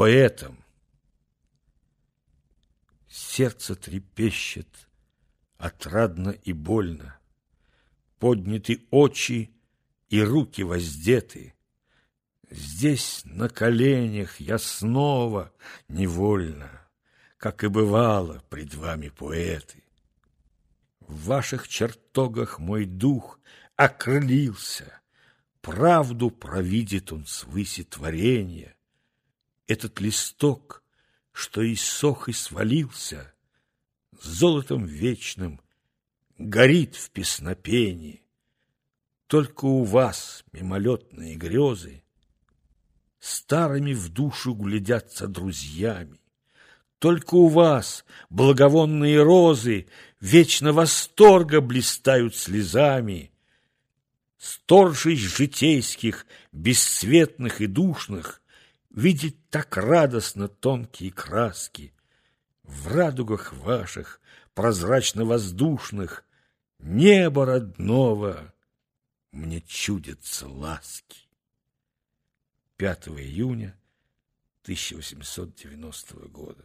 поэтом. Сердце трепещет отрадно и больно, Подняты очи и руки воздеты. Здесь на коленях я снова невольно, Как и бывало пред вами поэты. В ваших чертогах мой дух окрылился, Правду провидит он свыси творения. Этот листок, что иссох и свалился, Золотом вечным горит в песнопении. Только у вас мимолетные грезы Старыми в душу глядятся друзьями. Только у вас благовонные розы Вечно восторга блистают слезами. Сторжей житейских, бесцветных и душных Видеть так радостно тонкие краски. В радугах ваших, прозрачно-воздушных, Небо родного мне чудятся ласки. 5 июня 1890 года.